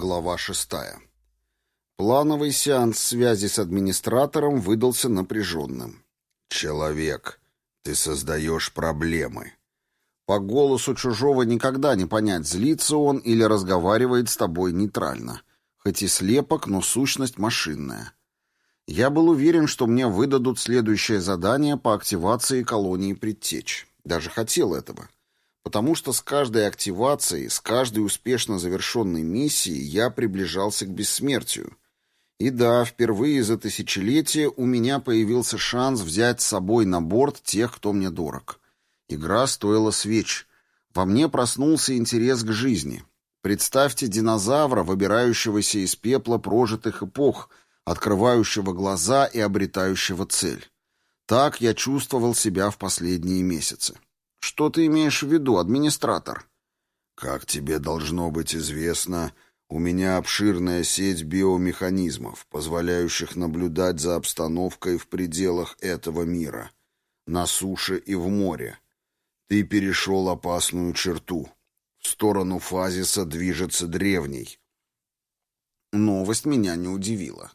Глава шестая. Плановый сеанс связи с администратором выдался напряженным. «Человек, ты создаешь проблемы». По голосу чужого никогда не понять, злится он или разговаривает с тобой нейтрально. Хоть и слепок, но сущность машинная. Я был уверен, что мне выдадут следующее задание по активации колонии предтеч. Даже хотел этого. Потому что с каждой активацией, с каждой успешно завершенной миссией я приближался к бессмертию. И да, впервые за тысячелетие у меня появился шанс взять с собой на борт тех, кто мне дорог. Игра стоила свеч. Во мне проснулся интерес к жизни. Представьте динозавра, выбирающегося из пепла прожитых эпох, открывающего глаза и обретающего цель. Так я чувствовал себя в последние месяцы. Что ты имеешь в виду, администратор? Как тебе должно быть известно, у меня обширная сеть биомеханизмов, позволяющих наблюдать за обстановкой в пределах этого мира, на суше и в море. Ты перешел опасную черту. В сторону фазиса движется древний. Новость меня не удивила.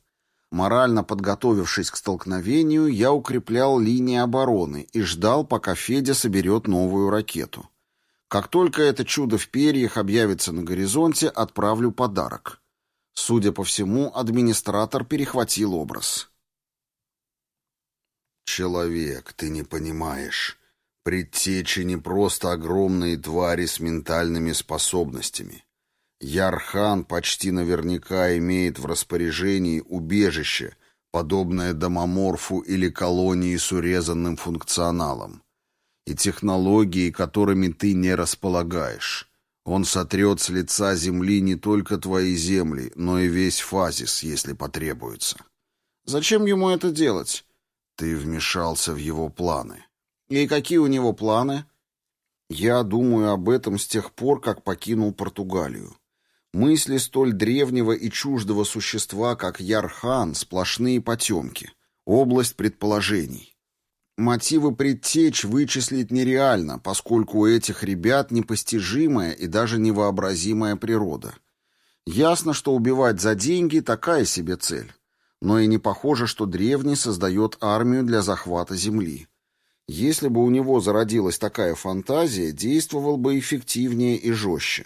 Морально подготовившись к столкновению, я укреплял линии обороны и ждал, пока Федя соберет новую ракету. Как только это чудо в перьях объявится на горизонте, отправлю подарок. Судя по всему, администратор перехватил образ. «Человек, ты не понимаешь. Предтечи не просто огромные твари с ментальными способностями. Ярхан почти наверняка имеет в распоряжении убежище, подобное домоморфу или колонии с урезанным функционалом. И технологии, которыми ты не располагаешь. Он сотрет с лица земли не только твои земли, но и весь фазис, если потребуется. Зачем ему это делать? Ты вмешался в его планы. И какие у него планы? Я думаю об этом с тех пор, как покинул Португалию. Мысли столь древнего и чуждого существа, как Ярхан, сплошные потемки, область предположений. Мотивы предтеч вычислить нереально, поскольку у этих ребят непостижимая и даже невообразимая природа. Ясно, что убивать за деньги – такая себе цель. Но и не похоже, что древний создает армию для захвата земли. Если бы у него зародилась такая фантазия, действовал бы эффективнее и жестче.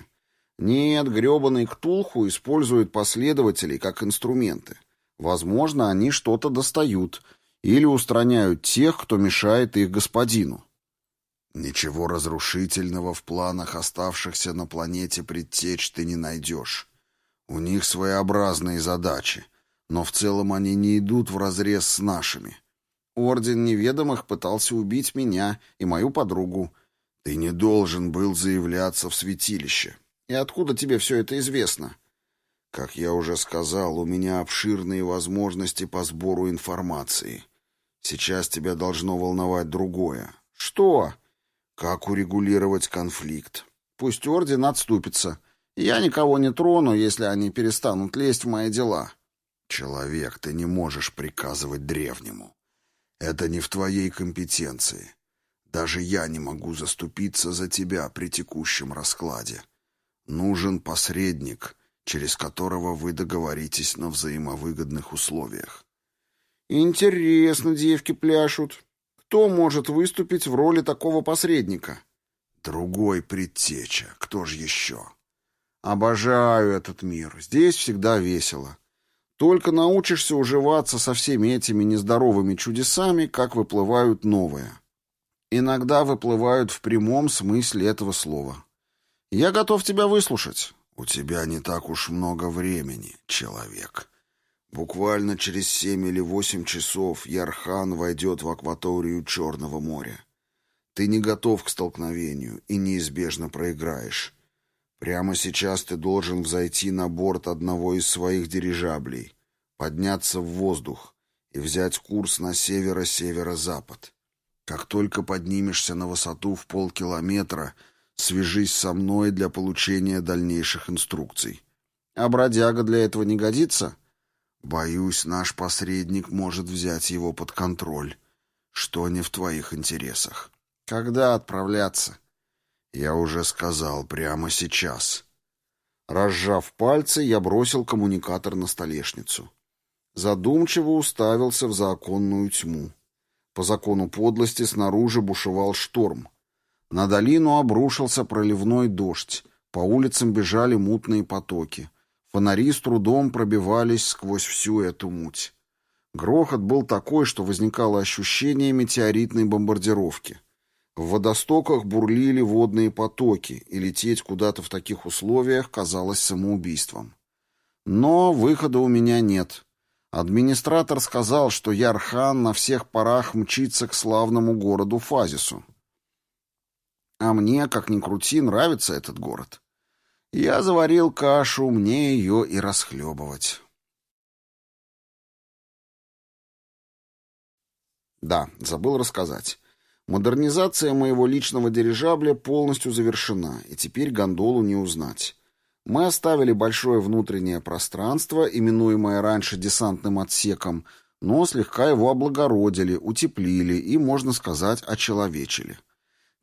Нет, гребаный Ктулху использует последователей как инструменты. Возможно, они что-то достают или устраняют тех, кто мешает их господину. Ничего разрушительного в планах оставшихся на планете предтеч ты не найдешь. У них своеобразные задачи, но в целом они не идут вразрез с нашими. Орден неведомых пытался убить меня и мою подругу. Ты не должен был заявляться в святилище. И откуда тебе все это известно? Как я уже сказал, у меня обширные возможности по сбору информации. Сейчас тебя должно волновать другое. Что? Как урегулировать конфликт? Пусть орден отступится. Я никого не трону, если они перестанут лезть в мои дела. Человек, ты не можешь приказывать древнему. Это не в твоей компетенции. Даже я не могу заступиться за тебя при текущем раскладе. Нужен посредник, через которого вы договоритесь на взаимовыгодных условиях. Интересно, девки пляшут. Кто может выступить в роли такого посредника? Другой предтеча. Кто же еще? Обожаю этот мир. Здесь всегда весело. Только научишься уживаться со всеми этими нездоровыми чудесами, как выплывают новые. Иногда выплывают в прямом смысле этого слова. Я готов тебя выслушать. У тебя не так уж много времени, человек. Буквально через семь или восемь часов Ярхан войдет в акваторию Черного моря. Ты не готов к столкновению и неизбежно проиграешь. Прямо сейчас ты должен взойти на борт одного из своих дирижаблей, подняться в воздух и взять курс на северо-северо-запад. Как только поднимешься на высоту в полкилометра — Свяжись со мной для получения дальнейших инструкций. А бродяга для этого не годится? Боюсь, наш посредник может взять его под контроль, что не в твоих интересах. Когда отправляться? Я уже сказал, прямо сейчас. Разжав пальцы, я бросил коммуникатор на столешницу. Задумчиво уставился в законную тьму. По закону подлости снаружи бушевал шторм. На долину обрушился проливной дождь. По улицам бежали мутные потоки. Фонари с трудом пробивались сквозь всю эту муть. Грохот был такой, что возникало ощущение метеоритной бомбардировки. В водостоках бурлили водные потоки, и лететь куда-то в таких условиях казалось самоубийством. Но выхода у меня нет. Администратор сказал, что Ярхан на всех парах мчится к славному городу Фазису. А мне, как ни крути, нравится этот город. Я заварил кашу, мне ее и расхлебывать. Да, забыл рассказать. Модернизация моего личного дирижабля полностью завершена, и теперь гондолу не узнать. Мы оставили большое внутреннее пространство, именуемое раньше десантным отсеком, но слегка его облагородили, утеплили и, можно сказать, очеловечили.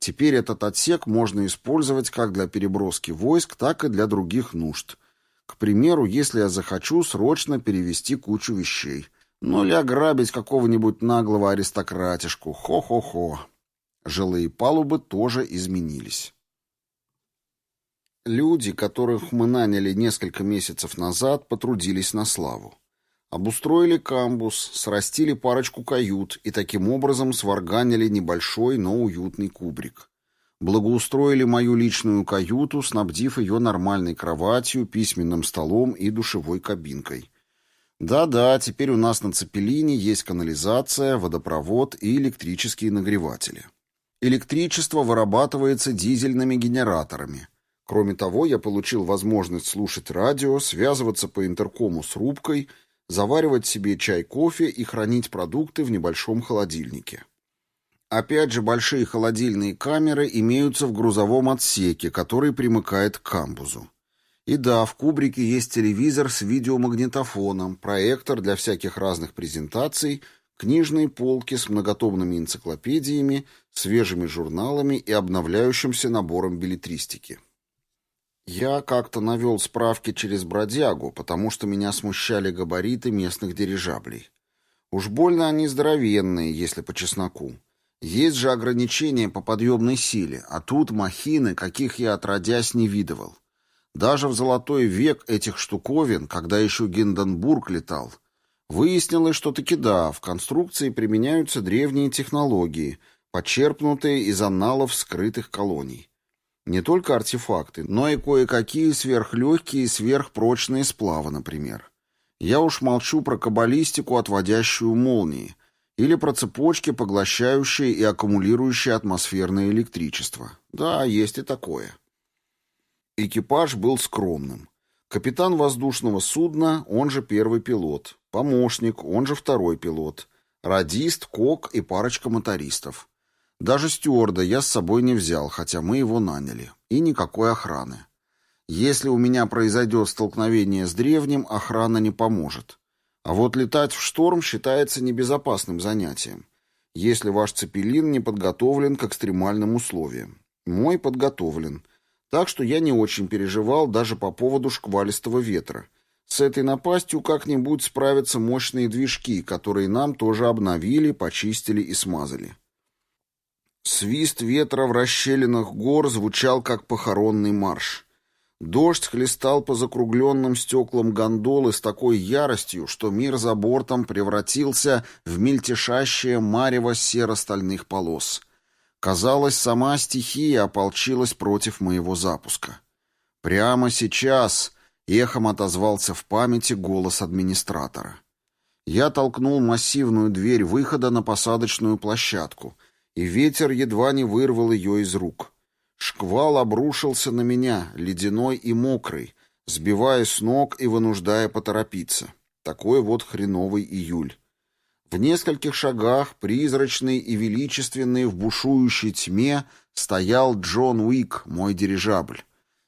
Теперь этот отсек можно использовать как для переброски войск, так и для других нужд. К примеру, если я захочу срочно перевести кучу вещей. Ну или ограбить какого-нибудь наглого аристократишку. Хо-хо-хо. Жилые палубы тоже изменились. Люди, которых мы наняли несколько месяцев назад, потрудились на славу. Обустроили камбус, срастили парочку кают и таким образом сварганили небольшой, но уютный кубрик. Благоустроили мою личную каюту, снабдив ее нормальной кроватью, письменным столом и душевой кабинкой. Да-да, теперь у нас на Цепелине есть канализация, водопровод и электрические нагреватели. Электричество вырабатывается дизельными генераторами. Кроме того, я получил возможность слушать радио, связываться по интеркому с рубкой, заваривать себе чай-кофе и хранить продукты в небольшом холодильнике. Опять же, большие холодильные камеры имеются в грузовом отсеке, который примыкает к камбузу. И да, в кубрике есть телевизор с видеомагнитофоном, проектор для всяких разных презентаций – книжные полки с многотомными энциклопедиями, свежими журналами и обновляющимся набором билетристики. Я как-то навел справки через бродягу, потому что меня смущали габариты местных дирижаблей. Уж больно они здоровенные, если по чесноку. Есть же ограничения по подъемной силе, а тут махины, каких я отродясь не видывал. Даже в золотой век этих штуковин, когда еще Гинденбург летал, Выяснилось, что таки да, в конструкции применяются древние технологии, почерпнутые из аналов скрытых колоний. Не только артефакты, но и кое-какие сверхлегкие и сверхпрочные сплавы, например. Я уж молчу про каббалистику, отводящую молнии, или про цепочки, поглощающие и аккумулирующие атмосферное электричество. Да, есть и такое. Экипаж был скромным. Капитан воздушного судна, он же первый пилот. Помощник, он же второй пилот. Радист, кок и парочка мотористов. Даже стюарда я с собой не взял, хотя мы его наняли. И никакой охраны. Если у меня произойдет столкновение с древним, охрана не поможет. А вот летать в шторм считается небезопасным занятием, если ваш цепелин не подготовлен к экстремальным условиям. Мой подготовлен, так что я не очень переживал даже по поводу шквалистого ветра, с этой напастью как-нибудь справятся мощные движки, которые нам тоже обновили, почистили и смазали. Свист ветра в расщелинах гор звучал, как похоронный марш. Дождь хлестал по закругленным стеклам гондолы с такой яростью, что мир за бортом превратился в мельтешащее марево серо-стальных полос. Казалось, сама стихия ополчилась против моего запуска. Прямо сейчас Эхом отозвался в памяти голос администратора. Я толкнул массивную дверь выхода на посадочную площадку, и ветер едва не вырвал ее из рук. Шквал обрушился на меня, ледяной и мокрый, сбивая с ног и вынуждая поторопиться. Такой вот хреновый июль. В нескольких шагах, призрачный и величественный в бушующей тьме, стоял Джон Уик, мой дирижабль.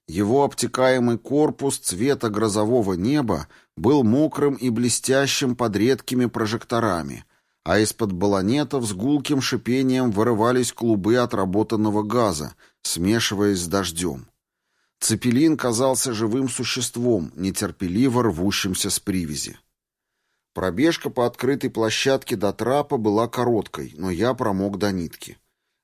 Его обтекаемый корпус цвета грозового неба был мокрым и блестящим под редкими прожекторами, а из-под баллонетов с гулким шипением вырывались клубы отработанного газа, смешиваясь с дождем. Цепелин казался живым существом, нетерпеливо рвущимся с привязи. Пробежка по открытой площадке до трапа была короткой, но я промок до нитки.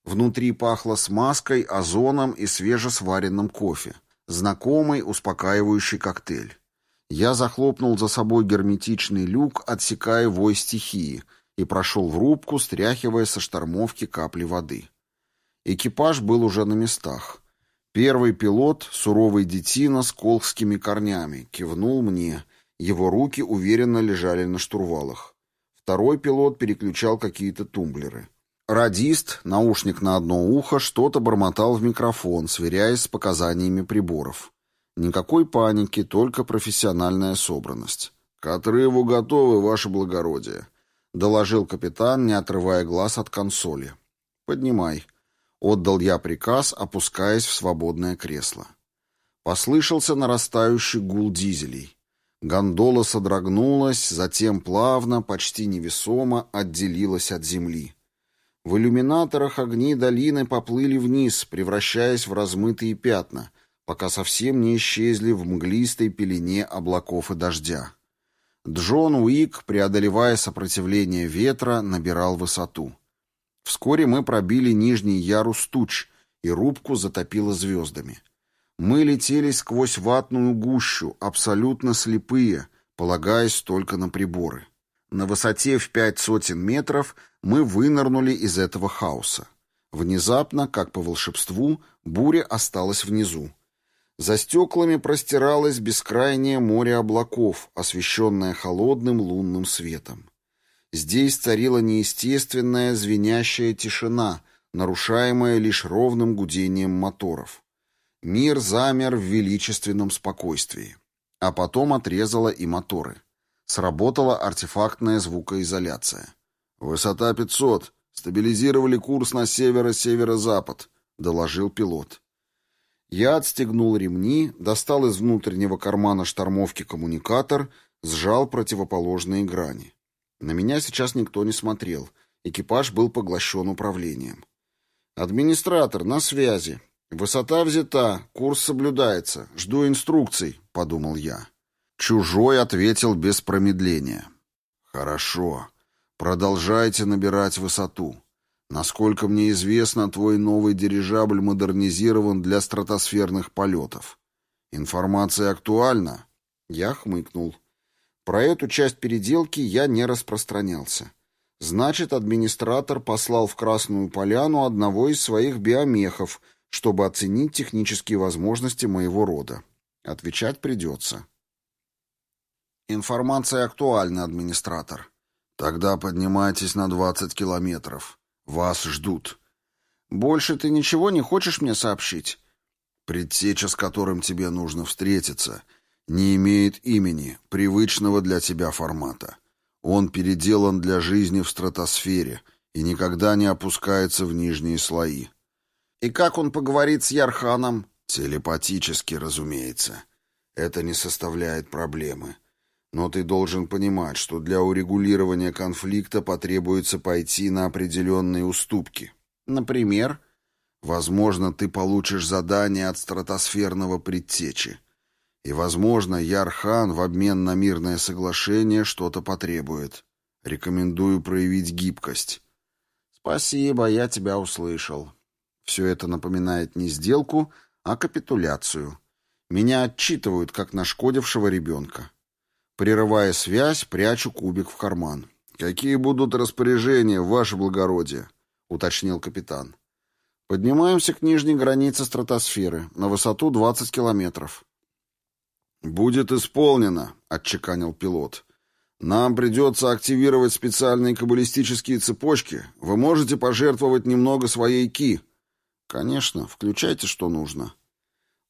Внутри пахло смазкой, озоном и свежесваренным кофе. Знакомый успокаивающий коктейль. Я захлопнул за собой герметичный люк, отсекая вой стихии, и прошел в рубку, стряхивая со штормовки капли воды. Экипаж был уже на местах. Первый пилот, суровый детина с колхскими корнями, кивнул мне, его руки уверенно лежали на штурвалах. Второй пилот переключал какие-то тумблеры. Радист, наушник на одно ухо, что-то бормотал в микрофон, сверяясь с показаниями приборов. Никакой паники, только профессиональная собранность. «К отрыву готовы, ваше благородие», — доложил капитан, не отрывая глаз от консоли. «Поднимай», — отдал я приказ, опускаясь в свободное кресло. Послышался нарастающий гул дизелей. Гондола содрогнулась, затем плавно, почти невесомо отделилась от земли. В иллюминаторах огни долины поплыли вниз, превращаясь в размытые пятна, пока совсем не исчезли в мглистой пелене облаков и дождя. Джон Уик, преодолевая сопротивление ветра, набирал высоту. Вскоре мы пробили нижний ярус туч, и рубку затопило звездами. Мы летели сквозь ватную гущу, абсолютно слепые, полагаясь только на приборы. На высоте в пять сотен метров мы вынырнули из этого хаоса. Внезапно, как по волшебству, буря осталась внизу. За стеклами простиралось бескрайнее море облаков, освещенное холодным лунным светом. Здесь царила неестественная звенящая тишина, нарушаемая лишь ровным гудением моторов. Мир замер в величественном спокойствии. А потом отрезала и моторы. Сработала артефактная звукоизоляция. «Высота 500. Стабилизировали курс на северо-северо-запад», — доложил пилот. Я отстегнул ремни, достал из внутреннего кармана штормовки коммуникатор, сжал противоположные грани. На меня сейчас никто не смотрел. Экипаж был поглощен управлением. «Администратор, на связи», «Высота взята, курс соблюдается. Жду инструкций», — подумал я. Чужой ответил без промедления. «Хорошо. Продолжайте набирать высоту. Насколько мне известно, твой новый дирижабль модернизирован для стратосферных полетов. Информация актуальна?» Я хмыкнул. Про эту часть переделки я не распространялся. Значит, администратор послал в Красную Поляну одного из своих биомехов — чтобы оценить технические возможности моего рода. Отвечать придется. Информация актуальна, администратор. Тогда поднимайтесь на 20 километров. Вас ждут. Больше ты ничего не хочешь мне сообщить? Предтеча, с которым тебе нужно встретиться, не имеет имени, привычного для тебя формата. Он переделан для жизни в стратосфере и никогда не опускается в нижние слои. И как он поговорит с Ярханом? Телепатически, разумеется. Это не составляет проблемы. Но ты должен понимать, что для урегулирования конфликта потребуется пойти на определенные уступки. Например, возможно, ты получишь задание от стратосферного предтечи. И, возможно, Ярхан в обмен на мирное соглашение что-то потребует. Рекомендую проявить гибкость. Спасибо, я тебя услышал. Все это напоминает не сделку, а капитуляцию. Меня отчитывают, как нашкодившего ребенка. Прерывая связь, прячу кубик в карман. «Какие будут распоряжения, ваше благородие?» — уточнил капитан. «Поднимаемся к нижней границе стратосферы, на высоту 20 километров». «Будет исполнено», — отчеканил пилот. «Нам придется активировать специальные каббалистические цепочки. Вы можете пожертвовать немного своей ки». Конечно, включайте, что нужно.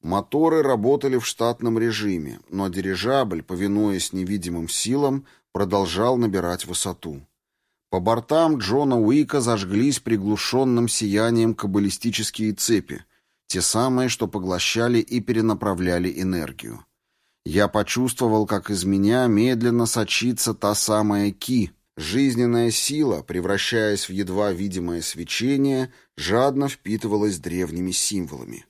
Моторы работали в штатном режиме, но дирижабль, повинуясь невидимым силам, продолжал набирать высоту. По бортам Джона Уика зажглись приглушенным сиянием каббалистические цепи, те самые, что поглощали и перенаправляли энергию. Я почувствовал, как из меня медленно сочится та самая ки, Жизненная сила, превращаясь в едва видимое свечение, жадно впитывалась древними символами.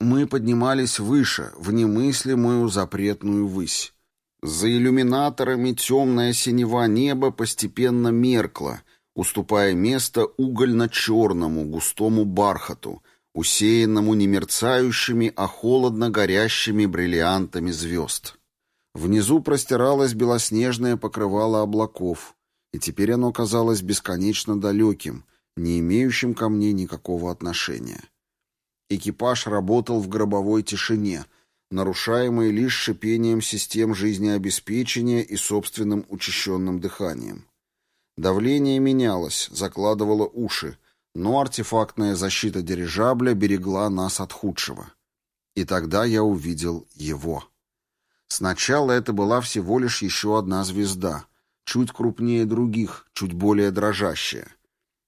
Мы поднимались выше, в немыслимую запретную высь. За иллюминаторами темное синева неба постепенно меркло, уступая место угольно-черному густому бархату, усеянному не мерцающими, а холодно горящими бриллиантами звезд. Внизу простиралось белоснежное покрывало облаков, и теперь оно казалось бесконечно далеким, не имеющим ко мне никакого отношения. Экипаж работал в гробовой тишине, нарушаемой лишь шипением систем жизнеобеспечения и собственным учащенным дыханием. Давление менялось, закладывало уши, но артефактная защита дирижабля берегла нас от худшего. И тогда я увидел его. Сначала это была всего лишь еще одна звезда, чуть крупнее других, чуть более дрожащая.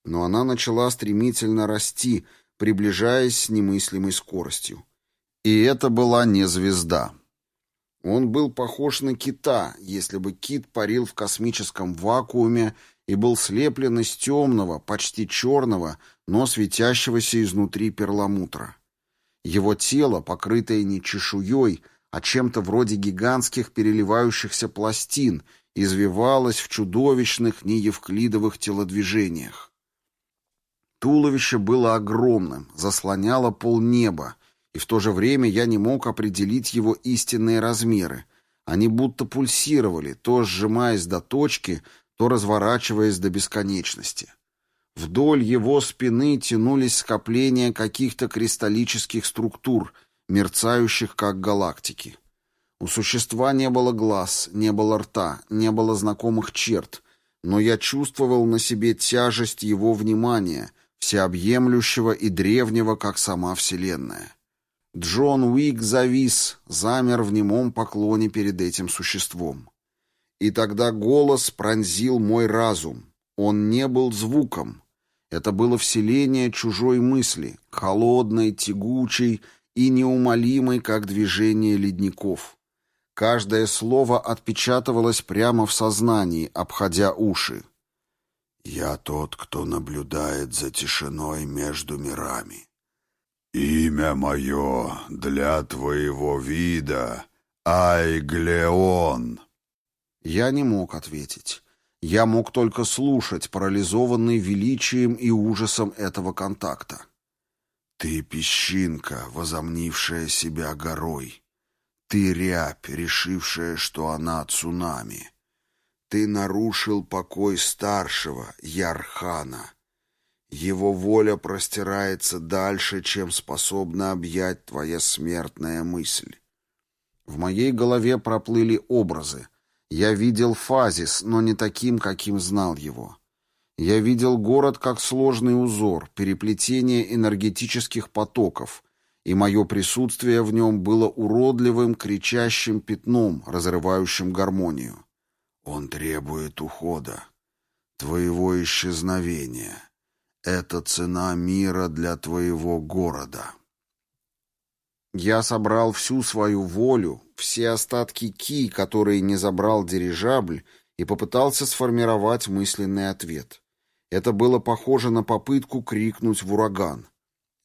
Но она начала стремительно расти, приближаясь с немыслимой скоростью. И это была не звезда. Он был похож на кита, если бы кит парил в космическом вакууме и был слеплен из темного, почти черного, но светящегося изнутри перламутра. Его тело, покрытое не чешуей, а чем-то вроде гигантских переливающихся пластин, извивалось в чудовищных неевклидовых телодвижениях. Туловище было огромным, заслоняло полнеба, и в то же время я не мог определить его истинные размеры. Они будто пульсировали, то сжимаясь до точки, то разворачиваясь до бесконечности. Вдоль его спины тянулись скопления каких-то кристаллических структур, мерцающих как галактики. У существа не было глаз, не было рта, не было знакомых черт, но я чувствовал на себе тяжесть его внимания — всеобъемлющего и древнего, как сама Вселенная. Джон Уик завис, замер в немом поклоне перед этим существом. И тогда голос пронзил мой разум. Он не был звуком. Это было вселение чужой мысли, холодной, тягучей и неумолимой, как движение ледников. Каждое слово отпечатывалось прямо в сознании, обходя уши. Я тот, кто наблюдает за тишиной между мирами. Имя мое для твоего вида Айглеон. Я не мог ответить. Я мог только слушать, парализованный величием и ужасом этого контакта. Ты песчинка, возомнившая себя горой. Ты рябь, решившая, что она цунами. Ты нарушил покой старшего, Ярхана. Его воля простирается дальше, чем способна объять твоя смертная мысль. В моей голове проплыли образы. Я видел Фазис, но не таким, каким знал его. Я видел город как сложный узор, переплетение энергетических потоков, и мое присутствие в нем было уродливым, кричащим пятном, разрывающим гармонию. Он требует ухода, твоего исчезновения. Это цена мира для твоего города. Я собрал всю свою волю, все остатки ки, которые не забрал дирижабль, и попытался сформировать мысленный ответ. Это было похоже на попытку крикнуть в ураган.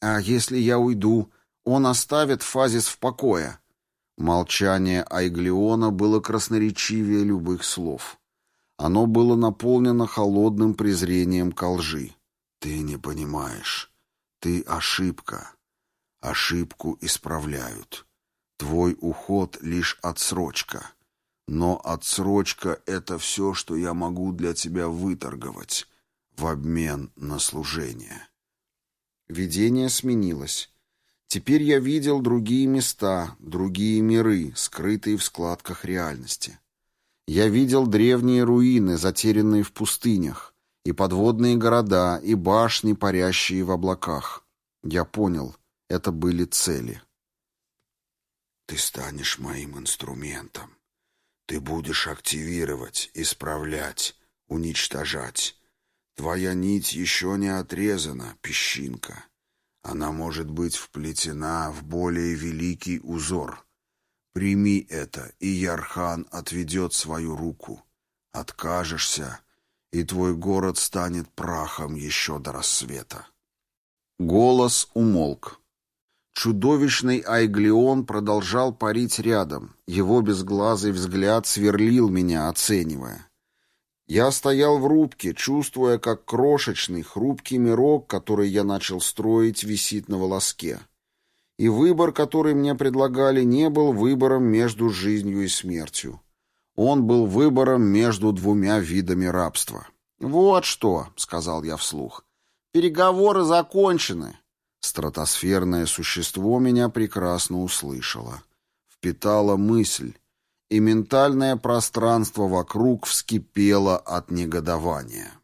«А если я уйду, он оставит Фазис в покое?» Молчание Айглиона было красноречивее любых слов. Оно было наполнено холодным презрением ко лжи. «Ты не понимаешь. Ты ошибка. Ошибку исправляют. Твой уход — лишь отсрочка. Но отсрочка — это все, что я могу для тебя выторговать в обмен на служение». Видение сменилось. Теперь я видел другие места, другие миры, скрытые в складках реальности. Я видел древние руины, затерянные в пустынях, и подводные города, и башни, парящие в облаках. Я понял, это были цели. Ты станешь моим инструментом. Ты будешь активировать, исправлять, уничтожать. Твоя нить еще не отрезана, песчинка. Она может быть вплетена в более великий узор. Прими это, и Ярхан отведет свою руку. Откажешься, и твой город станет прахом еще до рассвета. Голос умолк. Чудовищный Айглион продолжал парить рядом. Его безглазый взгляд сверлил меня, оценивая. Я стоял в рубке, чувствуя, как крошечный, хрупкий мирок, который я начал строить, висит на волоске. И выбор, который мне предлагали, не был выбором между жизнью и смертью. Он был выбором между двумя видами рабства. «Вот что», — сказал я вслух, — «переговоры закончены». Стратосферное существо меня прекрасно услышало. Впитала мысль, и ментальное пространство вокруг вскипело от негодования.